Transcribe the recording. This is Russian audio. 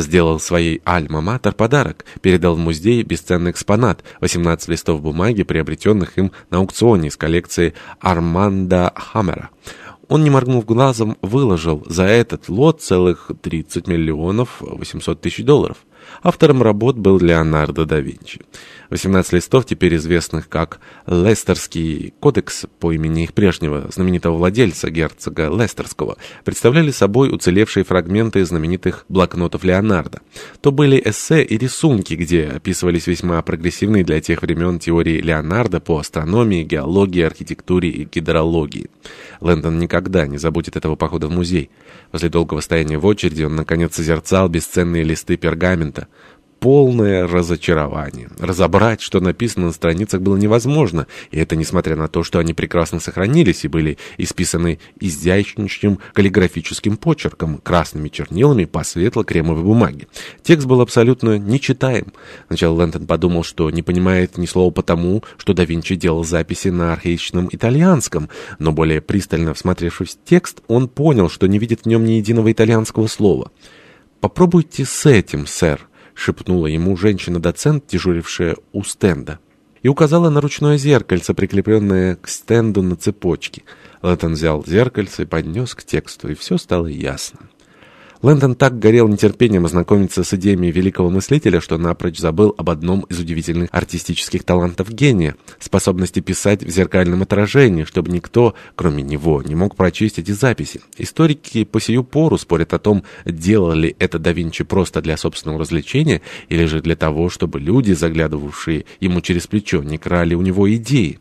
сделал своей альма-матер подарок, передал в музей бесценный экспонат, 18 листов бумаги, приобретенных им на аукционе из коллекции Арманда Хаммера. Он, не моргнув глазом, выложил за этот лот целых 30 миллионов 800 тысяч долларов. Автором работ был Леонардо да Винчи. 18 листов, теперь известных как Лестерский кодекс по имени их прежнего знаменитого владельца, герцога Лестерского, представляли собой уцелевшие фрагменты знаменитых блокнотов Леонардо. То были эссе и рисунки, где описывались весьма прогрессивные для тех времен теории Леонардо по астрономии, геологии, архитектуре и гидрологии. Лэндон никогда не забудет этого похода в музей. После долгого стояния в очереди он, наконец, созерцал бесценные листы пергамента полное разочарование. Разобрать, что написано на страницах, было невозможно, и это несмотря на то, что они прекрасно сохранились и были исписаны изящнейшим каллиграфическим почерком, красными чернилами по светло-кремовой бумаге. Текст был абсолютно нечитаем. Сначала Лэнтон подумал, что не понимает ни слова потому, что да Винчи делал записи на архаичном итальянском, но более пристально всмотревшись в текст, он понял, что не видит в нем ни единого итальянского слова. «Попробуйте с этим, сэр», — шепнула ему женщина-доцент, дежурившая у стенда. И указала на ручное зеркальце, прикрепленное к стенду на цепочке. Лэттон взял зеркальце и поднес к тексту, и все стало ясно. Лэндон так горел нетерпением ознакомиться с идеями великого мыслителя, что напрочь забыл об одном из удивительных артистических талантов гения — способности писать в зеркальном отражении, чтобы никто, кроме него, не мог прочесть эти записи. Историки по сию пору спорят о том, делал ли это да Винчи просто для собственного развлечения или же для того, чтобы люди, заглядывавшие ему через плечо, не крали у него идеи.